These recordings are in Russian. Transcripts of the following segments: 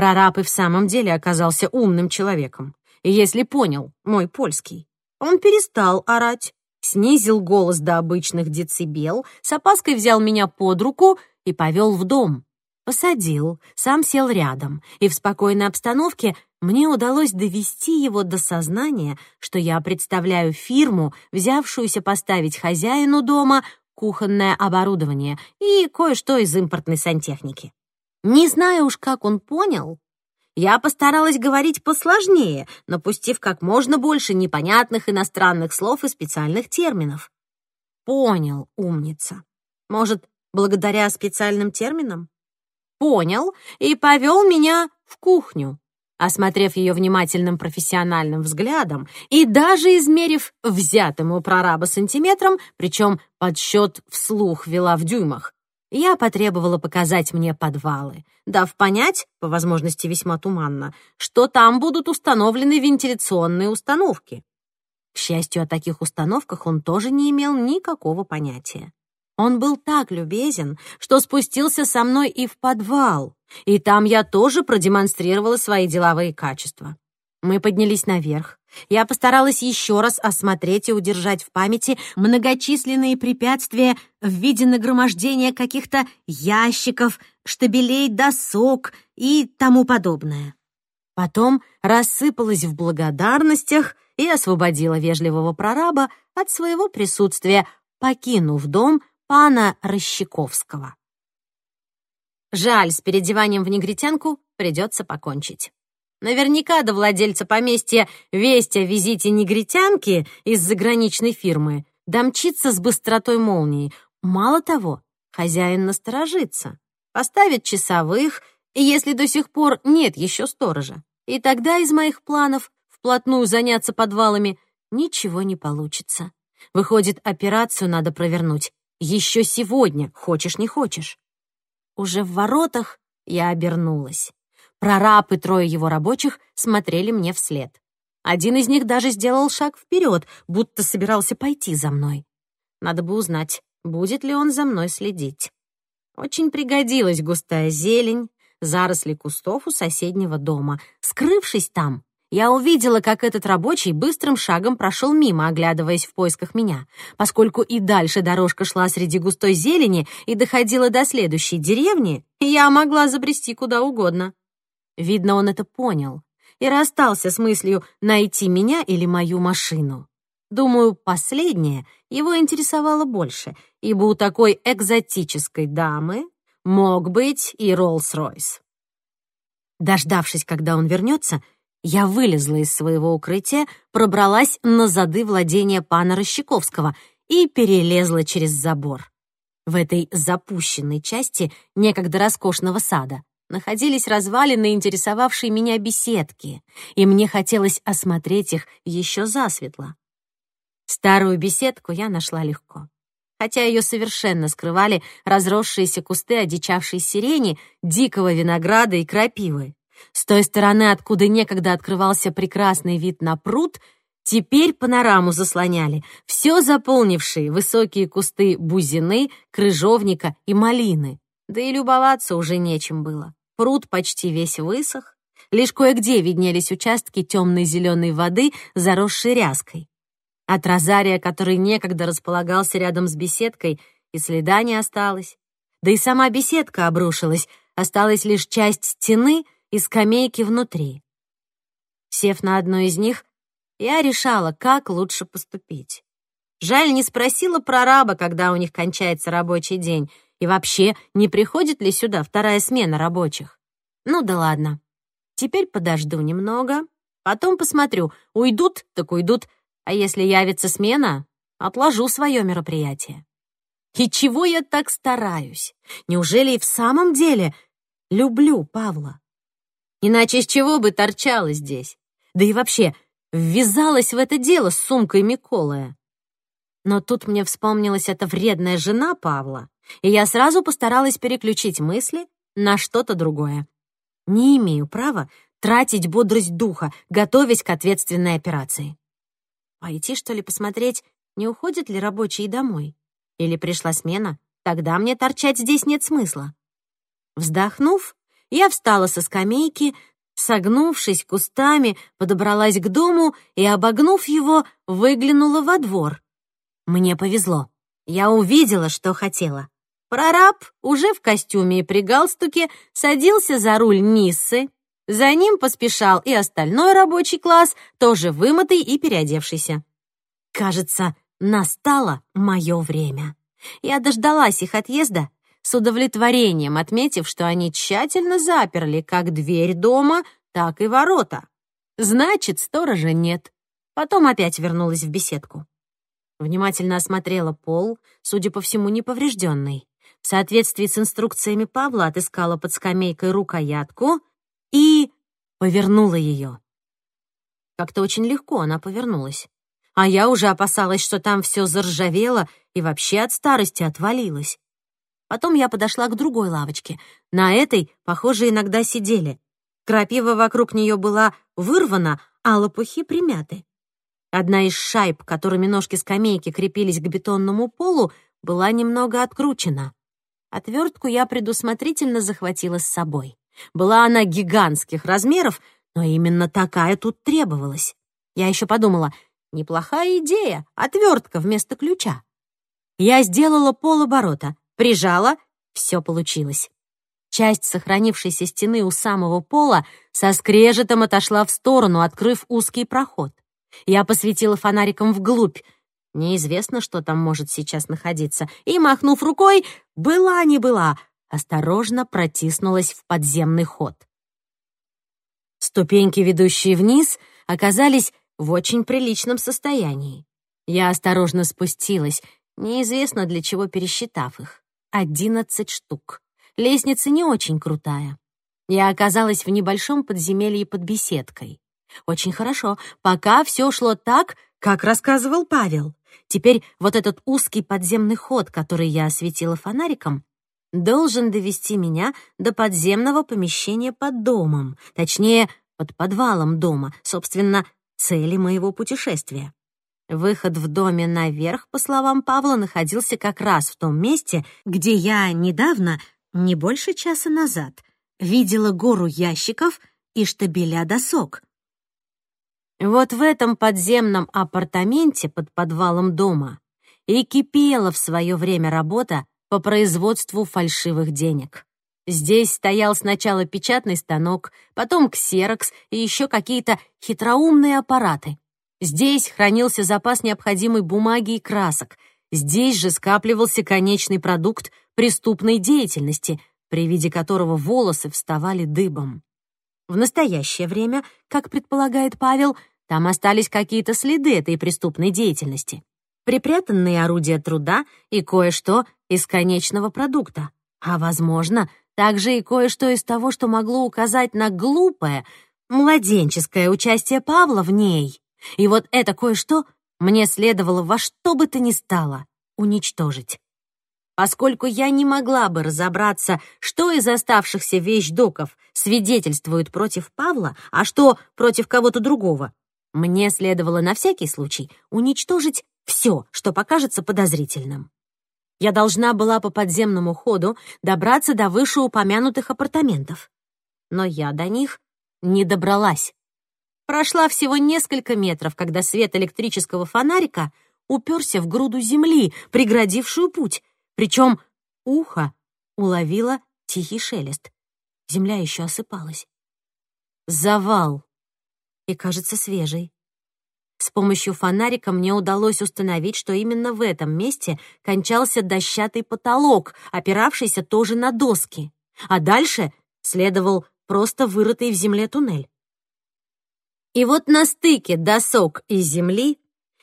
Прораб и в самом деле оказался умным человеком. И если понял мой польский, он перестал орать, снизил голос до обычных децибел, с опаской взял меня под руку и повел в дом. Посадил, сам сел рядом, и в спокойной обстановке мне удалось довести его до сознания, что я представляю фирму, взявшуюся поставить хозяину дома кухонное оборудование и кое-что из импортной сантехники. Не знаю уж, как он понял, я постаралась говорить посложнее, напустив как можно больше непонятных иностранных слов и специальных терминов. Понял, умница. Может, благодаря специальным терминам? Понял и повел меня в кухню, осмотрев ее внимательным профессиональным взглядом и даже измерив взятым у прораба сантиметром, причем подсчет вслух вела в дюймах, я потребовала показать мне подвалы, дав понять, по возможности весьма туманно, что там будут установлены вентиляционные установки. К счастью, о таких установках он тоже не имел никакого понятия. Он был так любезен, что спустился со мной и в подвал, и там я тоже продемонстрировала свои деловые качества. Мы поднялись наверх. Я постаралась еще раз осмотреть и удержать в памяти многочисленные препятствия в виде нагромождения каких-то ящиков, штабелей досок и тому подобное. Потом рассыпалась в благодарностях и освободила вежливого прораба от своего присутствия, покинув дом пана Рощаковского. Жаль, с переодеванием в негритянку придется покончить. Наверняка до владельца поместья весть о визите негритянки из заграничной фирмы домчится с быстротой молнии. Мало того, хозяин насторожится, поставит часовых, если до сих пор нет еще сторожа, и тогда из моих планов вплотную заняться подвалами ничего не получится. Выходит, операцию надо провернуть. Еще сегодня, хочешь не хочешь. Уже в воротах я обернулась. Прораб и трое его рабочих смотрели мне вслед. Один из них даже сделал шаг вперед, будто собирался пойти за мной. Надо бы узнать, будет ли он за мной следить. Очень пригодилась густая зелень, заросли кустов у соседнего дома. Скрывшись там, я увидела, как этот рабочий быстрым шагом прошел мимо, оглядываясь в поисках меня. Поскольку и дальше дорожка шла среди густой зелени и доходила до следующей деревни, я могла забрести куда угодно. Видно, он это понял и расстался с мыслью найти меня или мою машину. Думаю, последнее его интересовало больше, ибо у такой экзотической дамы мог быть и Роллс-Ройс. Дождавшись, когда он вернется, я вылезла из своего укрытия, пробралась на зады владения пана Рощаковского и перелезла через забор. В этой запущенной части некогда роскошного сада находились развалины, интересовавшие меня беседки, и мне хотелось осмотреть их еще засветло. Старую беседку я нашла легко. Хотя ее совершенно скрывали разросшиеся кусты одичавшей сирени, дикого винограда и крапивы. С той стороны, откуда некогда открывался прекрасный вид на пруд, теперь панораму заслоняли, все заполнившие высокие кусты бузины, крыжовника и малины. Да и любоваться уже нечем было. Пруд почти весь высох, лишь кое-где виднелись участки темной зеленой воды, заросшей ряской. От розария, который некогда располагался рядом с беседкой, и следа не осталось. Да и сама беседка обрушилась, осталась лишь часть стены и скамейки внутри. Сев на одну из них, я решала, как лучше поступить. Жаль, не спросила про раба, когда у них кончается рабочий день, и вообще, не приходит ли сюда вторая смена рабочих? Ну да ладно. Теперь подожду немного, потом посмотрю. Уйдут, так уйдут. А если явится смена, отложу свое мероприятие. И чего я так стараюсь? Неужели и в самом деле люблю Павла? Иначе с чего бы торчала здесь? Да и вообще, ввязалась в это дело с сумкой Миколая. Но тут мне вспомнилась эта вредная жена Павла, и я сразу постаралась переключить мысли на что-то другое. Не имею права тратить бодрость духа, готовясь к ответственной операции. Пойти, что ли, посмотреть, не уходят ли рабочие домой? Или пришла смена? Тогда мне торчать здесь нет смысла. Вздохнув, я встала со скамейки, согнувшись кустами, подобралась к дому и, обогнув его, выглянула во двор. Мне повезло. Я увидела, что хотела. Прораб уже в костюме и при галстуке садился за руль Ниссы. За ним поспешал и остальной рабочий класс, тоже вымытый и переодевшийся. Кажется, настало мое время. Я дождалась их отъезда, с удовлетворением отметив, что они тщательно заперли как дверь дома, так и ворота. Значит, сторожа нет. Потом опять вернулась в беседку. Внимательно осмотрела пол, судя по всему, неповрежденный. В соответствии с инструкциями Павла отыскала под скамейкой рукоятку и повернула ее. Как-то очень легко она повернулась. А я уже опасалась, что там все заржавело и вообще от старости отвалилось. Потом я подошла к другой лавочке. На этой, похоже, иногда сидели. Крапива вокруг нее была вырвана, а лопухи примяты. Одна из шайб, которыми ножки скамейки крепились к бетонному полу, была немного откручена. Отвертку я предусмотрительно захватила с собой. Была она гигантских размеров, но именно такая тут требовалась. Я еще подумала, неплохая идея, отвертка вместо ключа. Я сделала полоборота, прижала, все получилось. Часть сохранившейся стены у самого пола со скрежетом отошла в сторону, открыв узкий проход. Я посветила фонариком вглубь. Неизвестно, что там может сейчас находиться. И, махнув рукой, была не была, осторожно протиснулась в подземный ход. Ступеньки, ведущие вниз, оказались в очень приличном состоянии. Я осторожно спустилась, неизвестно для чего пересчитав их. Одиннадцать штук. Лестница не очень крутая. Я оказалась в небольшом подземелье под беседкой. Очень хорошо, пока все шло так, как рассказывал Павел. Теперь вот этот узкий подземный ход, который я осветила фонариком, должен довести меня до подземного помещения под домом, точнее, под подвалом дома, собственно, цели моего путешествия. Выход в доме наверх, по словам Павла, находился как раз в том месте, где я недавно, не больше часа назад, видела гору ящиков и штабеля досок. Вот в этом подземном апартаменте под подвалом дома и кипела в свое время работа по производству фальшивых денег. Здесь стоял сначала печатный станок, потом ксерокс и еще какие-то хитроумные аппараты. Здесь хранился запас необходимой бумаги и красок. Здесь же скапливался конечный продукт преступной деятельности, при виде которого волосы вставали дыбом. В настоящее время, как предполагает Павел, там остались какие-то следы этой преступной деятельности. Припрятанные орудия труда и кое-что из конечного продукта. А, возможно, также и кое-что из того, что могло указать на глупое, младенческое участие Павла в ней. И вот это кое-что мне следовало во что бы то ни стало уничтожить. Поскольку я не могла бы разобраться, что из оставшихся вещдоков свидетельствует против Павла, а что против кого-то другого, мне следовало на всякий случай уничтожить все, что покажется подозрительным. Я должна была по подземному ходу добраться до вышеупомянутых апартаментов. Но я до них не добралась. Прошла всего несколько метров, когда свет электрического фонарика уперся в груду земли, преградившую путь, причем ухо уловило тихий шелест. Земля еще осыпалась. Завал и, кажется, свежий. С помощью фонарика мне удалось установить, что именно в этом месте кончался дощатый потолок, опиравшийся тоже на доски, а дальше следовал просто вырытый в земле туннель. И вот на стыке досок и земли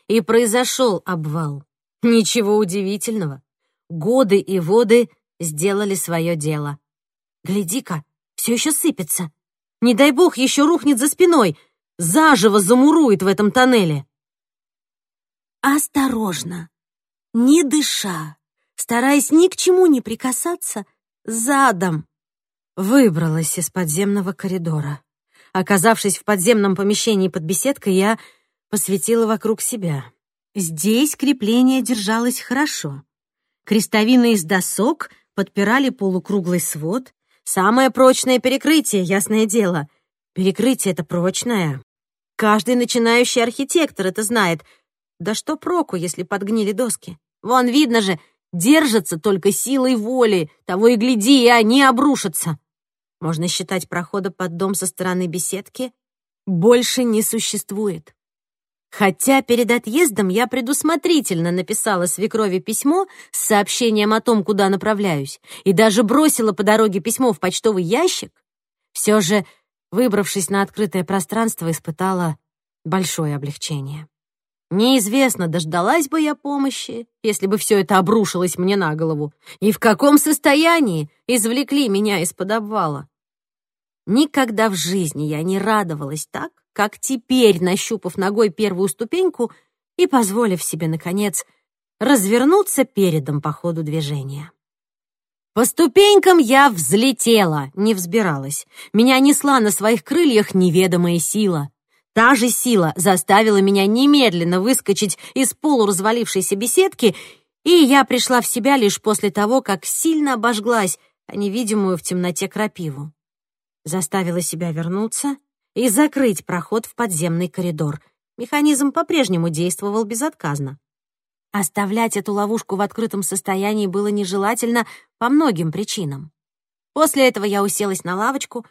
и произошел обвал. Ничего удивительного. Годы и воды сделали свое дело. Гляди-ка, все еще сыпется. Не дай бог, еще рухнет за спиной, заживо замурует в этом тоннеле. Осторожно, не дыша, стараясь ни к чему не прикасаться, задом выбралась из подземного коридора. Оказавшись в подземном помещении под беседкой, я посветила вокруг себя. Здесь крепление держалось хорошо. Крестовины из досок подпирали полукруглый свод, Самое прочное перекрытие, ясное дело. Перекрытие это прочное. Каждый начинающий архитектор это знает. Да что проку, если подгнили доски? Вон, видно же, держатся только силой воли. Того и гляди, и они обрушатся. Можно считать прохода под дом со стороны беседки больше не существует. Хотя перед отъездом я предусмотрительно написала свекрови письмо с сообщением о том, куда направляюсь, и даже бросила по дороге письмо в почтовый ящик, все же, выбравшись на открытое пространство, испытала большое облегчение. Неизвестно, дождалась бы я помощи, если бы все это обрушилось мне на голову, и в каком состоянии извлекли меня из-под обвала. Никогда в жизни я не радовалась так, как теперь, нащупав ногой первую ступеньку и позволив себе, наконец, развернуться передом по ходу движения. По ступенькам я взлетела, не взбиралась. Меня несла на своих крыльях неведомая сила. Та же сила заставила меня немедленно выскочить из полуразвалившейся беседки, и я пришла в себя лишь после того, как сильно обожглась о невидимую в темноте крапиву. Заставила себя вернуться и закрыть проход в подземный коридор. Механизм по-прежнему действовал безотказно. Оставлять эту ловушку в открытом состоянии было нежелательно по многим причинам. После этого я уселась на лавочку,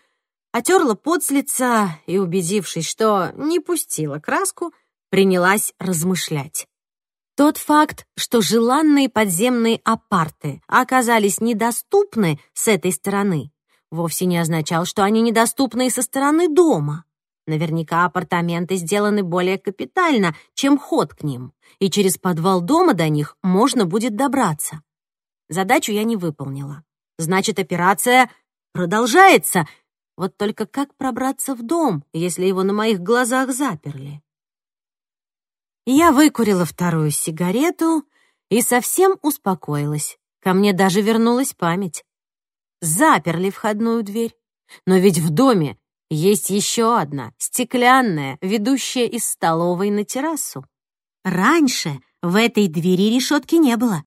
отерла пот с лица и, убедившись, что не пустила краску, принялась размышлять. Тот факт, что желанные подземные апарты оказались недоступны с этой стороны, вовсе не означал, что они недоступны и со стороны дома. Наверняка апартаменты сделаны более капитально, чем ход к ним, и через подвал дома до них можно будет добраться. Задачу я не выполнила. Значит, операция продолжается. Вот только как пробраться в дом, если его на моих глазах заперли? Я выкурила вторую сигарету и совсем успокоилась. Ко мне даже вернулась память заперли входную дверь. Но ведь в доме есть еще одна, стеклянная, ведущая из столовой на террасу. Раньше в этой двери решетки не было.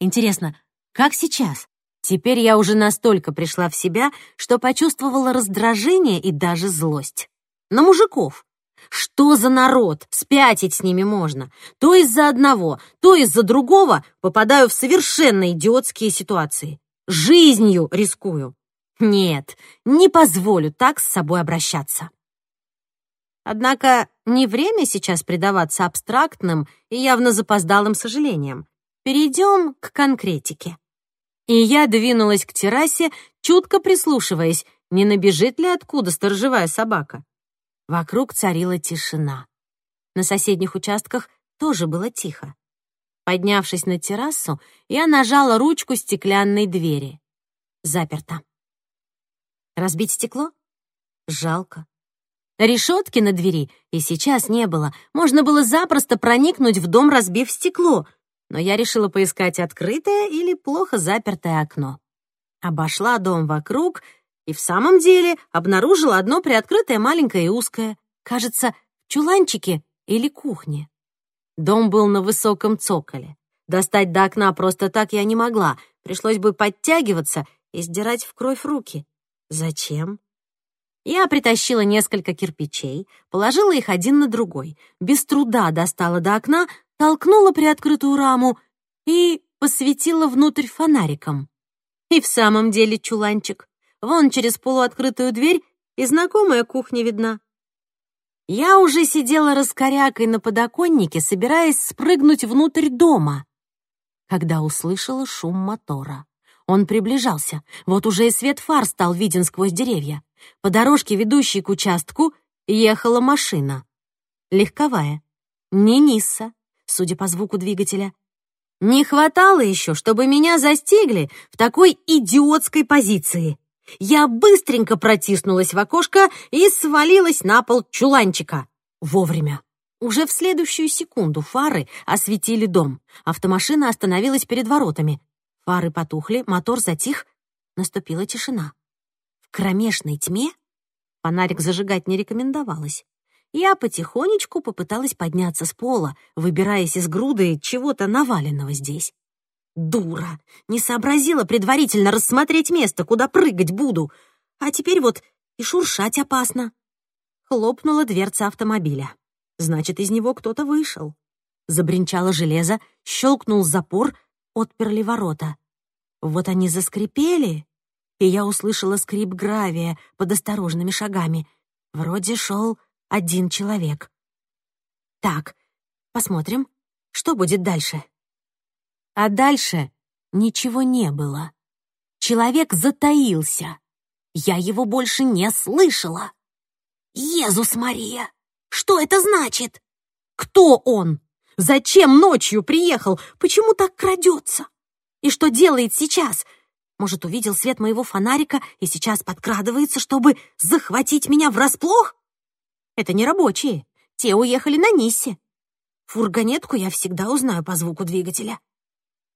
Интересно, как сейчас? Теперь я уже настолько пришла в себя, что почувствовала раздражение и даже злость. На мужиков. Что за народ? Спятить с ними можно. То из-за одного, то из-за другого попадаю в совершенно идиотские ситуации жизнью рискую. Нет, не позволю так с собой обращаться. Однако не время сейчас предаваться абстрактным и явно запоздалым сожалениям. Перейдем к конкретике. И я двинулась к террасе, чутко прислушиваясь, не набежит ли откуда сторожевая собака. Вокруг царила тишина. На соседних участках тоже было тихо. Поднявшись на террасу, я нажала ручку стеклянной двери. Заперто. Разбить стекло? Жалко. Решетки на двери и сейчас не было. Можно было запросто проникнуть в дом, разбив стекло. Но я решила поискать открытое или плохо запертое окно. Обошла дом вокруг и в самом деле обнаружила одно приоткрытое маленькое и узкое. Кажется, в чуланчике или кухне. Дом был на высоком цоколе. Достать до окна просто так я не могла. Пришлось бы подтягиваться и сдирать в кровь руки. Зачем? Я притащила несколько кирпичей, положила их один на другой, без труда достала до окна, толкнула приоткрытую раму и посветила внутрь фонариком. И в самом деле чуланчик. Вон через полуоткрытую дверь и знакомая кухня видна. Я уже сидела раскорякой на подоконнике, собираясь спрыгнуть внутрь дома, когда услышала шум мотора. Он приближался. Вот уже и свет фар стал виден сквозь деревья. По дорожке, ведущей к участку, ехала машина. Легковая. Не Нисса, судя по звуку двигателя. Не хватало еще, чтобы меня застигли в такой идиотской позиции. Я быстренько протиснулась в окошко и свалилась на пол чуланчика. Вовремя. Уже в следующую секунду фары осветили дом. Автомашина остановилась перед воротами. Фары потухли, мотор затих. Наступила тишина. В кромешной тьме фонарик зажигать не рекомендовалось. Я потихонечку попыталась подняться с пола, выбираясь из груды чего-то наваленного здесь. Дура! Не сообразила предварительно рассмотреть место, куда прыгать буду. А теперь вот и шуршать опасно. Хлопнула дверца автомобиля. Значит, из него кто-то вышел. Забринчало железо, щелкнул запор, отперли ворота. Вот они заскрипели, и я услышала скрип гравия под осторожными шагами. Вроде шел один человек. Так, посмотрим, что будет дальше. А дальше ничего не было. Человек затаился. Я его больше не слышала. Езус Мария! Что это значит? Кто он? Зачем ночью приехал? Почему так крадется? И что делает сейчас? Может, увидел свет моего фонарика и сейчас подкрадывается, чтобы захватить меня врасплох? Это не рабочие. Те уехали на Ниссе. Фургонетку я всегда узнаю по звуку двигателя.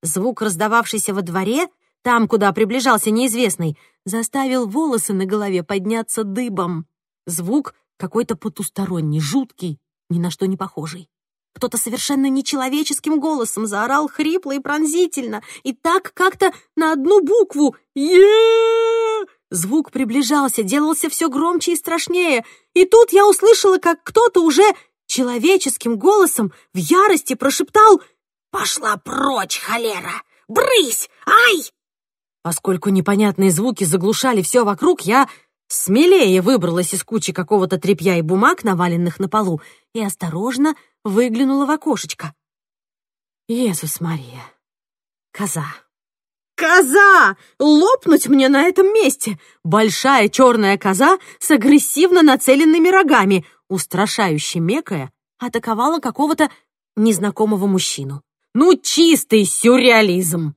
Звук, раздававшийся во дворе, там, куда приближался неизвестный, заставил волосы на голове подняться дыбом. Звук какой-то потусторонний, жуткий, ни на что не похожий. Кто-то совершенно нечеловеческим голосом заорал хрипло и пронзительно, и так как-то на одну букву е Звук приближался, делался все громче и страшнее, и тут я услышала, как кто-то уже человеческим голосом в ярости прошептал «Пошла прочь, холера! Брысь! Ай!» Поскольку непонятные звуки заглушали все вокруг, я смелее выбралась из кучи какого-то тряпья и бумаг, наваленных на полу, и осторожно выглянула в окошечко. Иисус Мария! Коза! Коза! Лопнуть мне на этом месте! Большая черная коза с агрессивно нацеленными рогами, устрашающе мекая, атаковала какого-то незнакомого мужчину. Ну, чистый сюрреализм.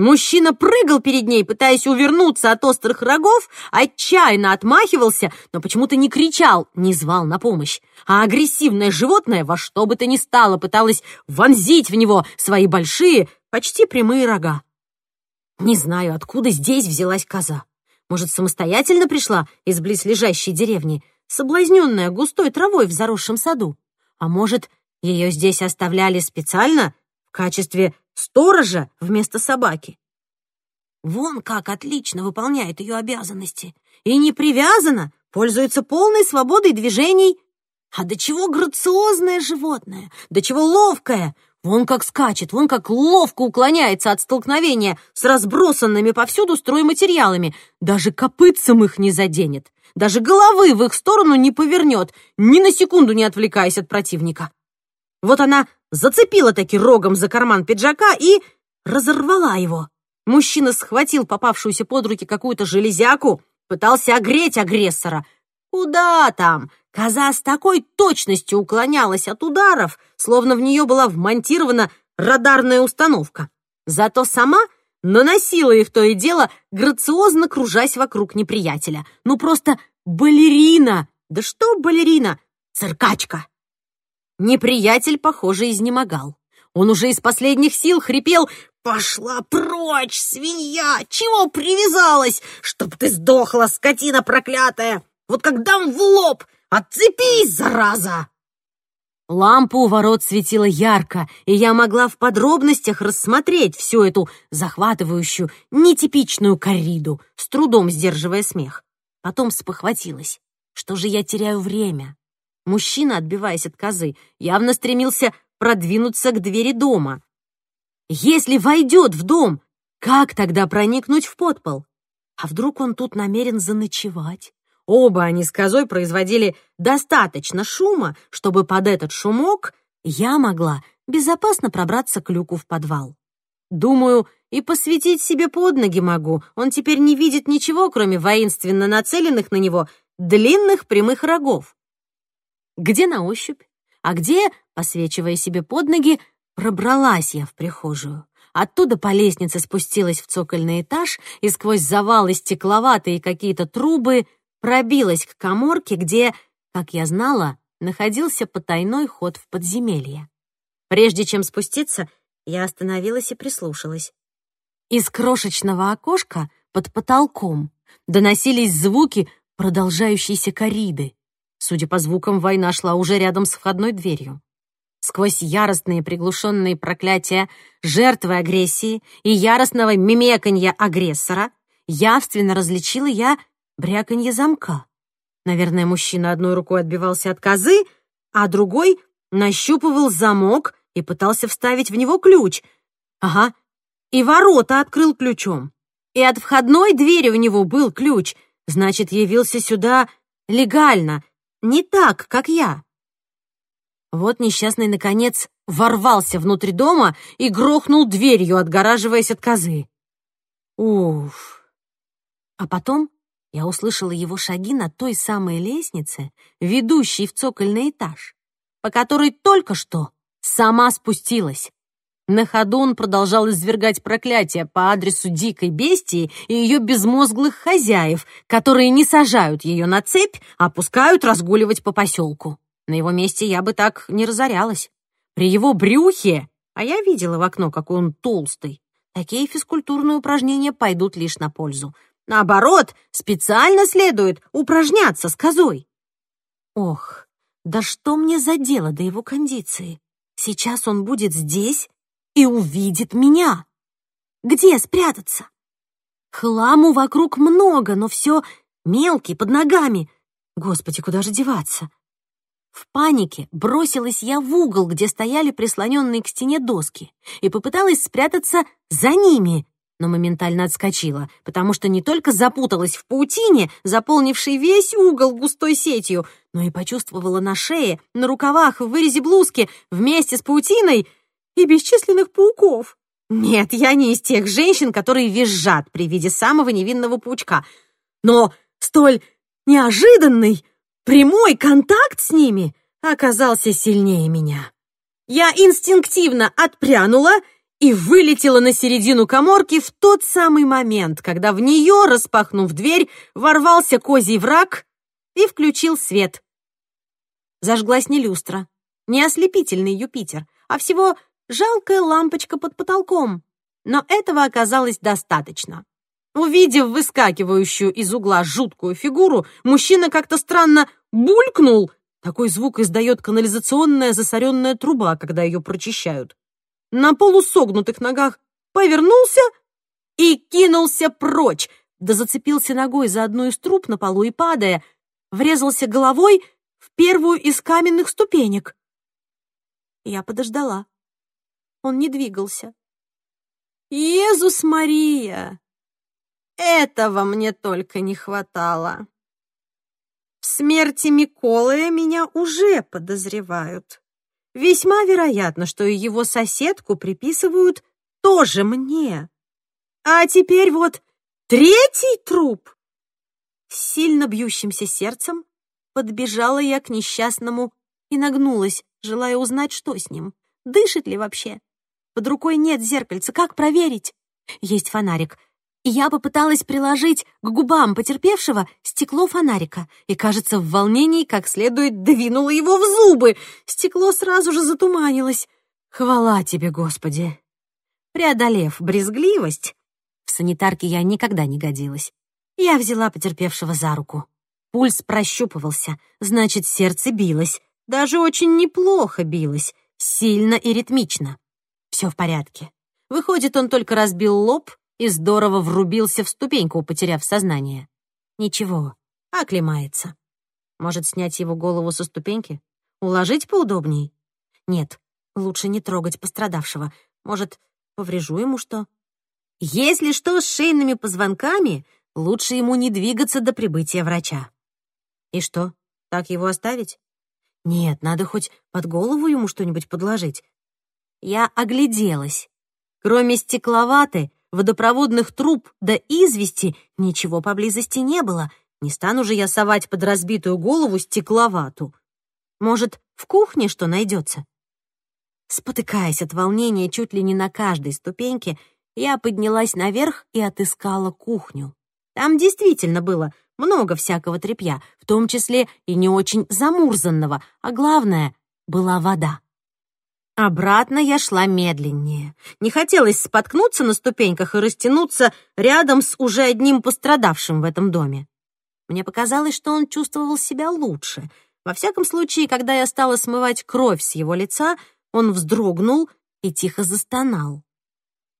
Мужчина прыгал перед ней, пытаясь увернуться от острых рогов, отчаянно отмахивался, но почему-то не кричал, не звал на помощь. А агрессивное животное во что бы то ни стало пыталось вонзить в него свои большие, почти прямые рога. Не знаю, откуда здесь взялась коза. Может, самостоятельно пришла из близлежащей деревни, соблазненная густой травой в заросшем саду? А может, ее здесь оставляли специально в качестве сторожа вместо собаки. Вон как отлично выполняет ее обязанности. И не привязана, пользуется полной свободой движений. А до чего грациозное животное, до чего ловкое. Вон как скачет, вон как ловко уклоняется от столкновения с разбросанными повсюду стройматериалами. Даже копытцем их не заденет. Даже головы в их сторону не повернет, ни на секунду не отвлекаясь от противника. Вот она зацепила таки рогом за карман пиджака и разорвала его. Мужчина схватил попавшуюся под руки какую-то железяку, пытался огреть агрессора. Куда там? Коза с такой точностью уклонялась от ударов, словно в нее была вмонтирована радарная установка. Зато сама наносила их то и дело, грациозно кружась вокруг неприятеля. Ну просто балерина! Да что балерина? Циркачка! Неприятель, похоже, изнемогал. Он уже из последних сил хрипел «Пошла прочь, свинья! Чего привязалась? Чтоб ты сдохла, скотина проклятая! Вот как дам в лоб! Отцепись, зараза!» Лампа у ворот светила ярко, и я могла в подробностях рассмотреть всю эту захватывающую, нетипичную корриду, с трудом сдерживая смех. Потом спохватилась. Что же я теряю время? Мужчина, отбиваясь от козы, явно стремился продвинуться к двери дома. Если войдет в дом, как тогда проникнуть в подпол? А вдруг он тут намерен заночевать? Оба они с козой производили достаточно шума, чтобы под этот шумок я могла безопасно пробраться к люку в подвал. Думаю, и посветить себе под ноги могу. Он теперь не видит ничего, кроме воинственно нацеленных на него длинных прямых рогов где на ощупь, а где, посвечивая себе под ноги, пробралась я в прихожую. Оттуда по лестнице спустилась в цокольный этаж и сквозь завалы стекловатые какие-то трубы пробилась к коморке, где, как я знала, находился потайной ход в подземелье. Прежде чем спуститься, я остановилась и прислушалась. Из крошечного окошка под потолком доносились звуки продолжающейся кориды. Судя по звукам, война шла уже рядом с входной дверью. Сквозь яростные приглушенные проклятия жертвы агрессии и яростного мимеканья агрессора явственно различила я бряканье замка. Наверное, мужчина одной рукой отбивался от козы, а другой нащупывал замок и пытался вставить в него ключ. Ага, и ворота открыл ключом. И от входной двери у него был ключ, значит, явился сюда легально, не так, как я. Вот несчастный, наконец, ворвался внутрь дома и грохнул дверью, отгораживаясь от козы. Уф. А потом я услышала его шаги на той самой лестнице, ведущей в цокольный этаж, по которой только что сама спустилась. На ходу он продолжал извергать проклятия по адресу дикой бестии и ее безмозглых хозяев, которые не сажают ее на цепь, а пускают разгуливать по поселку. На его месте я бы так не разорялась. При его брюхе, а я видела в окно, какой он толстый, такие физкультурные упражнения пойдут лишь на пользу. Наоборот, специально следует упражняться с козой. Ох, да что мне за дело до его кондиции? Сейчас он будет здесь и увидит меня. Где спрятаться? Хламу вокруг много, но все мелкий, под ногами. Господи, куда же деваться? В панике бросилась я в угол, где стояли прислоненные к стене доски, и попыталась спрятаться за ними, но моментально отскочила, потому что не только запуталась в паутине, заполнившей весь угол густой сетью, но и почувствовала на шее, на рукавах, в вырезе блузки, вместе с паутиной и бесчисленных пауков. Нет, я не из тех женщин, которые визжат при виде самого невинного паучка, но столь неожиданный Прямой контакт с ними оказался сильнее меня. Я инстинктивно отпрянула и вылетела на середину коморки в тот самый момент, когда в нее, распахнув дверь, ворвался козий враг и включил свет. Зажглась не люстра, не ослепительный Юпитер, а всего жалкая лампочка под потолком. Но этого оказалось достаточно. Увидев выскакивающую из угла жуткую фигуру, мужчина как-то странно булькнул. Такой звук издает канализационная засоренная труба, когда ее прочищают. На полусогнутых ногах повернулся и кинулся прочь, да зацепился ногой за одну из труб на полу и, падая, врезался головой в первую из каменных ступенек. Я подождала. Он не двигался. «Иисус Мария!» Этого мне только не хватало. В смерти Миколая меня уже подозревают. Весьма вероятно, что и его соседку приписывают тоже мне. А теперь вот третий труп. С сильно бьющимся сердцем подбежала я к несчастному и нагнулась, желая узнать, что с ним. Дышит ли вообще? Под рукой нет зеркальца, как проверить? Есть фонарик — я попыталась приложить к губам потерпевшего стекло фонарика и, кажется, в волнении как следует двинула его в зубы. Стекло сразу же затуманилось. Хвала тебе, Господи! Преодолев брезгливость, в санитарке я никогда не годилась, я взяла потерпевшего за руку. Пульс прощупывался, значит, сердце билось, даже очень неплохо билось, сильно и ритмично. Все в порядке. Выходит, он только разбил лоб и здорово врубился в ступеньку, потеряв сознание. Ничего, оклемается. Может, снять его голову со ступеньки? Уложить поудобней? Нет, лучше не трогать пострадавшего. Может, поврежу ему что? Если что с шейными позвонками, лучше ему не двигаться до прибытия врача. И что, так его оставить? Нет, надо хоть под голову ему что-нибудь подложить. Я огляделась. Кроме стекловаты, водопроводных труб да извести ничего поблизости не было. Не стану же я совать под разбитую голову стекловату. Может, в кухне что найдется? Спотыкаясь от волнения чуть ли не на каждой ступеньке, я поднялась наверх и отыскала кухню. Там действительно было много всякого тряпья, в том числе и не очень замурзанного, а главное — была вода. Обратно я шла медленнее. Не хотелось споткнуться на ступеньках и растянуться рядом с уже одним пострадавшим в этом доме. Мне показалось, что он чувствовал себя лучше. Во всяком случае, когда я стала смывать кровь с его лица, он вздрогнул и тихо застонал.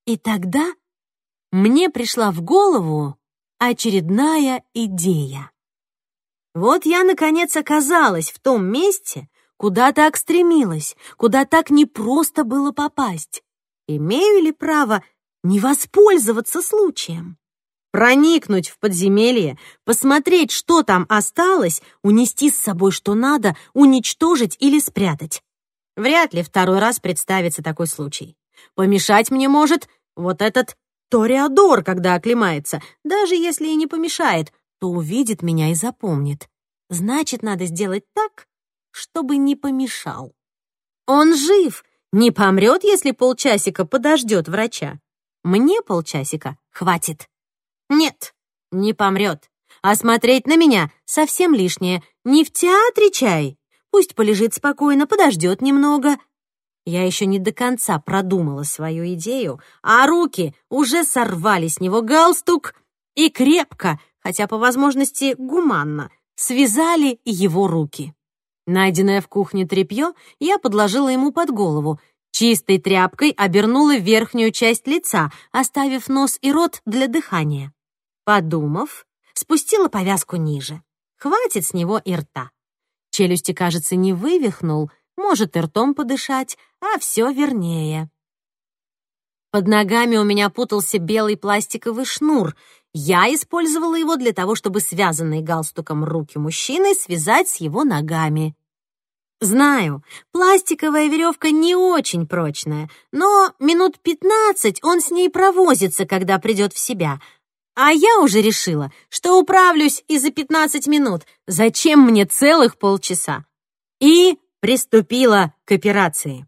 И тогда мне пришла в голову очередная идея. Вот я, наконец, оказалась в том месте, куда так стремилась, куда так непросто было попасть. Имею ли право не воспользоваться случаем? Проникнуть в подземелье, посмотреть, что там осталось, унести с собой что надо, уничтожить или спрятать. Вряд ли второй раз представится такой случай. Помешать мне может вот этот Ториадор, когда оклемается. Даже если и не помешает, то увидит меня и запомнит. Значит, надо сделать так, чтобы не помешал. Он жив, не помрет, если полчасика подождет врача. Мне полчасика хватит. Нет, не помрет. А смотреть на меня совсем лишнее. Не в театре чай. Пусть полежит спокойно, подождет немного. Я еще не до конца продумала свою идею, а руки уже сорвали с него галстук и крепко, хотя по возможности гуманно, связали его руки. Найденное в кухне тряпье я подложила ему под голову, чистой тряпкой обернула верхнюю часть лица, оставив нос и рот для дыхания. Подумав, спустила повязку ниже. Хватит с него и рта. Челюсти, кажется, не вывихнул, может и ртом подышать, а все вернее. Под ногами у меня путался белый пластиковый шнур. Я использовала его для того, чтобы связанные галстуком руки мужчины связать с его ногами. Знаю, пластиковая веревка не очень прочная, но минут пятнадцать он с ней провозится, когда придет в себя, а я уже решила, что управлюсь и за 15 минут. Зачем мне целых полчаса? И приступила к операции.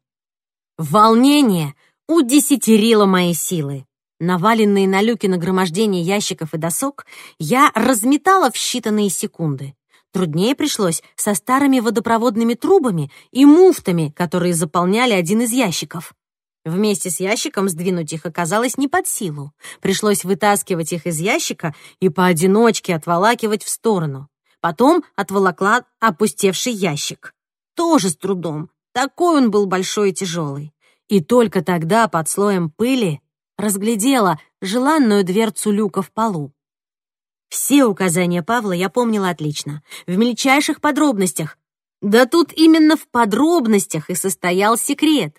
Волнение удесятерило мои силы. Наваленные на люки нагромождение ящиков и досок я разметала в считанные секунды. Труднее пришлось со старыми водопроводными трубами и муфтами, которые заполняли один из ящиков. Вместе с ящиком сдвинуть их оказалось не под силу. Пришлось вытаскивать их из ящика и поодиночке отволакивать в сторону. Потом отволокла опустевший ящик. Тоже с трудом. Такой он был большой и тяжелый. И только тогда под слоем пыли разглядела желанную дверцу люка в полу. Все указания Павла я помнила отлично, в мельчайших подробностях. Да тут именно в подробностях и состоял секрет.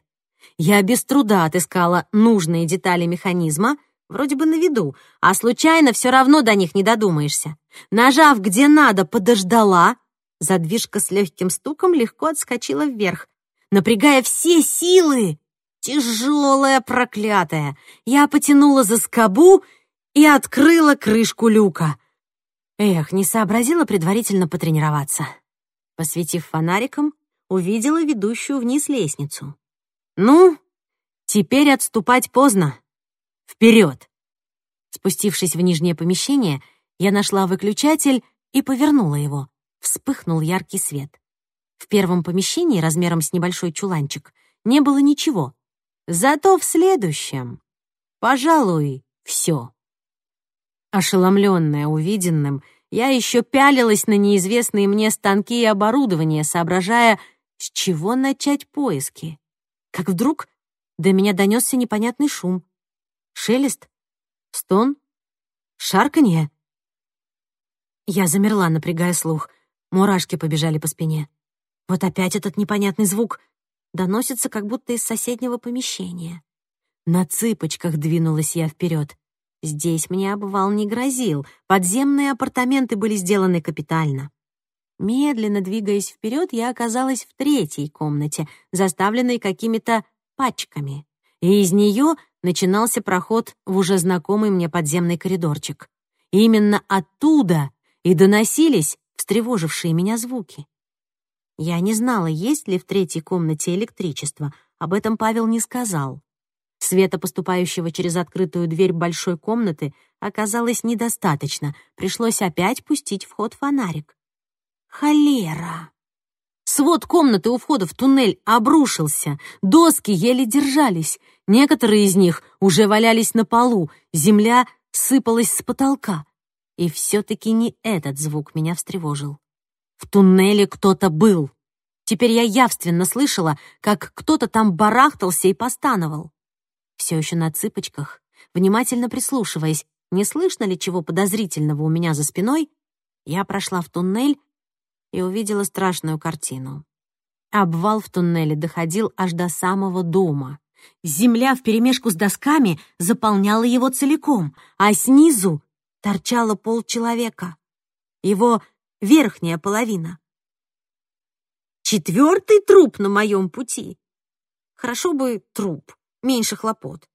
Я без труда отыскала нужные детали механизма, вроде бы на виду, а случайно все равно до них не додумаешься. Нажав где надо, подождала, задвижка с легким стуком легко отскочила вверх, напрягая все силы. Тяжелая проклятая. Я потянула за скобу и открыла крышку люка. Эх, не сообразила предварительно потренироваться. Посветив фонариком, увидела ведущую вниз лестницу. Ну, теперь отступать поздно. Вперед! Спустившись в нижнее помещение, я нашла выключатель и повернула его. Вспыхнул яркий свет. В первом помещении, размером с небольшой чуланчик, не было ничего. Зато в следующем, пожалуй, все. Ошеломленная увиденным, я еще пялилась на неизвестные мне станки и оборудование, соображая, с чего начать поиски как вдруг до меня донесся непонятный шум. Шелест, стон, шарканье. Я замерла, напрягая слух. Мурашки побежали по спине. Вот опять этот непонятный звук доносится как будто из соседнего помещения. На цыпочках двинулась я вперед. Здесь мне обвал не грозил, подземные апартаменты были сделаны капитально. Медленно двигаясь вперед, я оказалась в третьей комнате, заставленной какими-то пачками. И из нее начинался проход в уже знакомый мне подземный коридорчик. И именно оттуда и доносились встревожившие меня звуки. Я не знала, есть ли в третьей комнате электричество. Об этом Павел не сказал. Света, поступающего через открытую дверь большой комнаты, оказалось недостаточно. Пришлось опять пустить в ход фонарик. Холера! Свод комнаты у входа в туннель обрушился, доски еле держались, некоторые из них уже валялись на полу, земля сыпалась с потолка. И все-таки не этот звук меня встревожил. В туннеле кто-то был. Теперь я явственно слышала, как кто-то там барахтался и постановал. Все еще на цыпочках, внимательно прислушиваясь, не слышно ли чего подозрительного у меня за спиной, я прошла в туннель и увидела страшную картину. Обвал в туннеле доходил аж до самого дома. Земля вперемешку с досками заполняла его целиком, а снизу торчало полчеловека. Его верхняя половина. Четвертый труп на моем пути. Хорошо бы труп, меньше хлопот.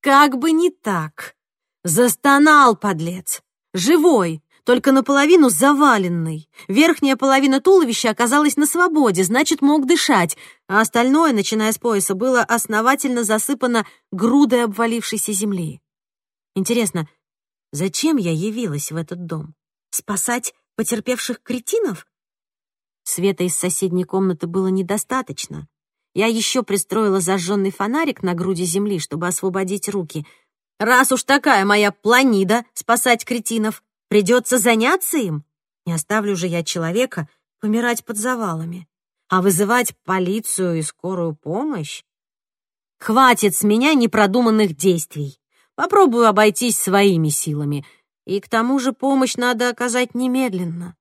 Как бы не так. Застонал, подлец. Живой, только наполовину заваленный. Верхняя половина туловища оказалась на свободе, значит, мог дышать, а остальное, начиная с пояса, было основательно засыпано грудой обвалившейся земли. Интересно, зачем я явилась в этот дом? Спасать потерпевших кретинов? Света из соседней комнаты было недостаточно. Я еще пристроила зажженный фонарик на груди земли, чтобы освободить руки. Раз уж такая моя планида спасать кретинов, придется заняться им. Не оставлю же я человека помирать под завалами. А вызывать полицию и скорую помощь? Хватит с меня непродуманных действий. Попробую обойтись своими силами. И к тому же помощь надо оказать немедленно.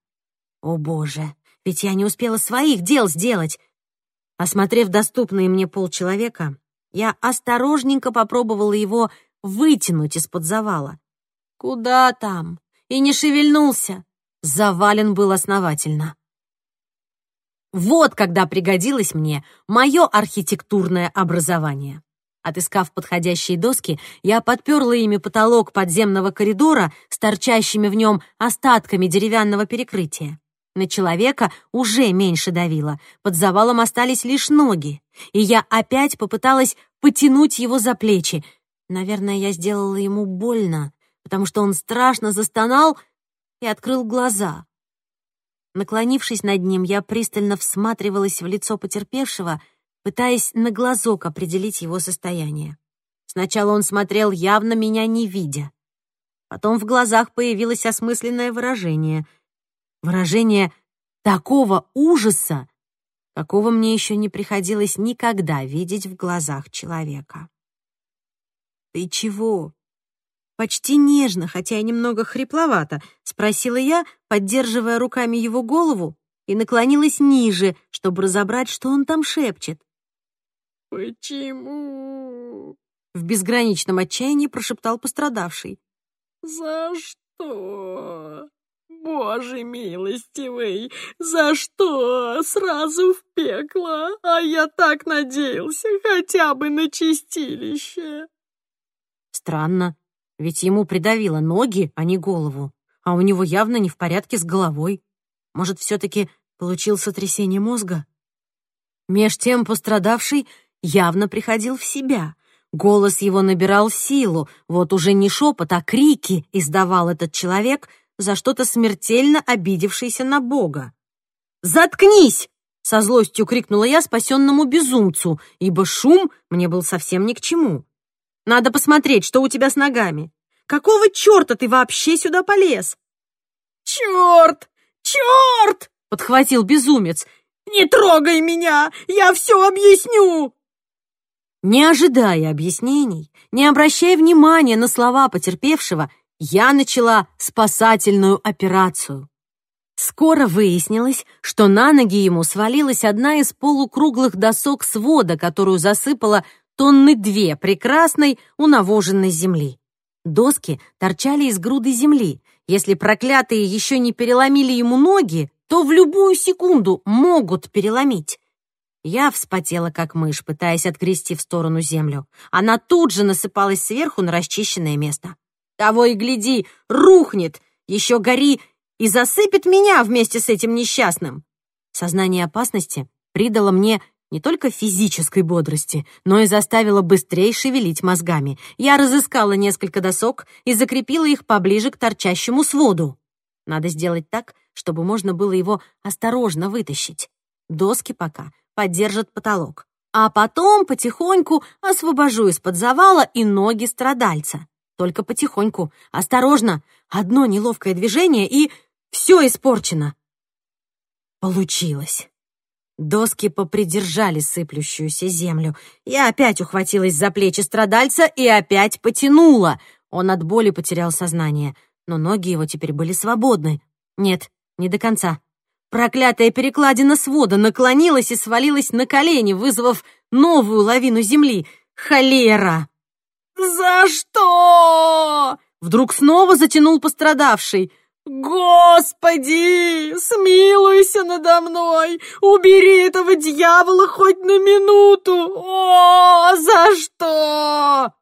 О, Боже, ведь я не успела своих дел сделать. Осмотрев доступные мне полчеловека, я осторожненько попробовала его вытянуть из-под завала. Куда там? И не шевельнулся. Завален был основательно. Вот когда пригодилось мне мое архитектурное образование. Отыскав подходящие доски, я подперла ими потолок подземного коридора с торчащими в нем остатками деревянного перекрытия. На человека уже меньше давило, под завалом остались лишь ноги, и я опять попыталась потянуть его за плечи. Наверное, я сделала ему больно, потому что он страшно застонал и открыл глаза. Наклонившись над ним, я пристально всматривалась в лицо потерпевшего, пытаясь на глазок определить его состояние. Сначала он смотрел, явно меня не видя. Потом в глазах появилось осмысленное выражение — Выражение такого ужаса, какого мне еще не приходилось никогда видеть в глазах человека. «Ты чего?» Почти нежно, хотя и немного хрипловато, спросила я, поддерживая руками его голову, и наклонилась ниже, чтобы разобрать, что он там шепчет. «Почему?» В безграничном отчаянии прошептал пострадавший. «За что?» Боже милостивый, за что сразу в пекло? А я так надеялся хотя бы на чистилище. Странно, ведь ему придавило ноги, а не голову. А у него явно не в порядке с головой. Может, все-таки получил сотрясение мозга? Меж тем пострадавший явно приходил в себя. Голос его набирал силу, вот уже не шепот, а крики издавал этот человек, за что-то смертельно обидевшийся на Бога. «Заткнись!» — со злостью крикнула я спасенному безумцу, ибо шум мне был совсем ни к чему. «Надо посмотреть, что у тебя с ногами. Какого черта ты вообще сюда полез?» «Черт! Черт!» — подхватил безумец. «Не трогай меня! Я все объясню!» Не ожидая объяснений, не обращая внимания на слова потерпевшего, я начала спасательную операцию. Скоро выяснилось, что на ноги ему свалилась одна из полукруглых досок свода, которую засыпала тонны две прекрасной унавоженной земли. Доски торчали из груды земли. Если проклятые еще не переломили ему ноги, то в любую секунду могут переломить. Я вспотела, как мышь, пытаясь отгрести в сторону землю. Она тут же насыпалась сверху на расчищенное место. Того и гляди, рухнет, еще гори и засыпет меня вместе с этим несчастным. Сознание опасности придало мне не только физической бодрости, но и заставило быстрее шевелить мозгами. Я разыскала несколько досок и закрепила их поближе к торчащему своду. Надо сделать так, чтобы можно было его осторожно вытащить. Доски пока поддержат потолок. А потом потихоньку освобожу из-под завала и ноги страдальца. Только потихоньку, осторожно. Одно неловкое движение, и все испорчено. Получилось. Доски попридержали сыплющуюся землю. Я опять ухватилась за плечи страдальца и опять потянула. Он от боли потерял сознание, но ноги его теперь были свободны. Нет, не до конца. Проклятая перекладина свода наклонилась и свалилась на колени, вызвав новую лавину земли. Холера! «За что?» Вдруг снова затянул пострадавший. «Господи, смилуйся надо мной! Убери этого дьявола хоть на минуту! О, за что?»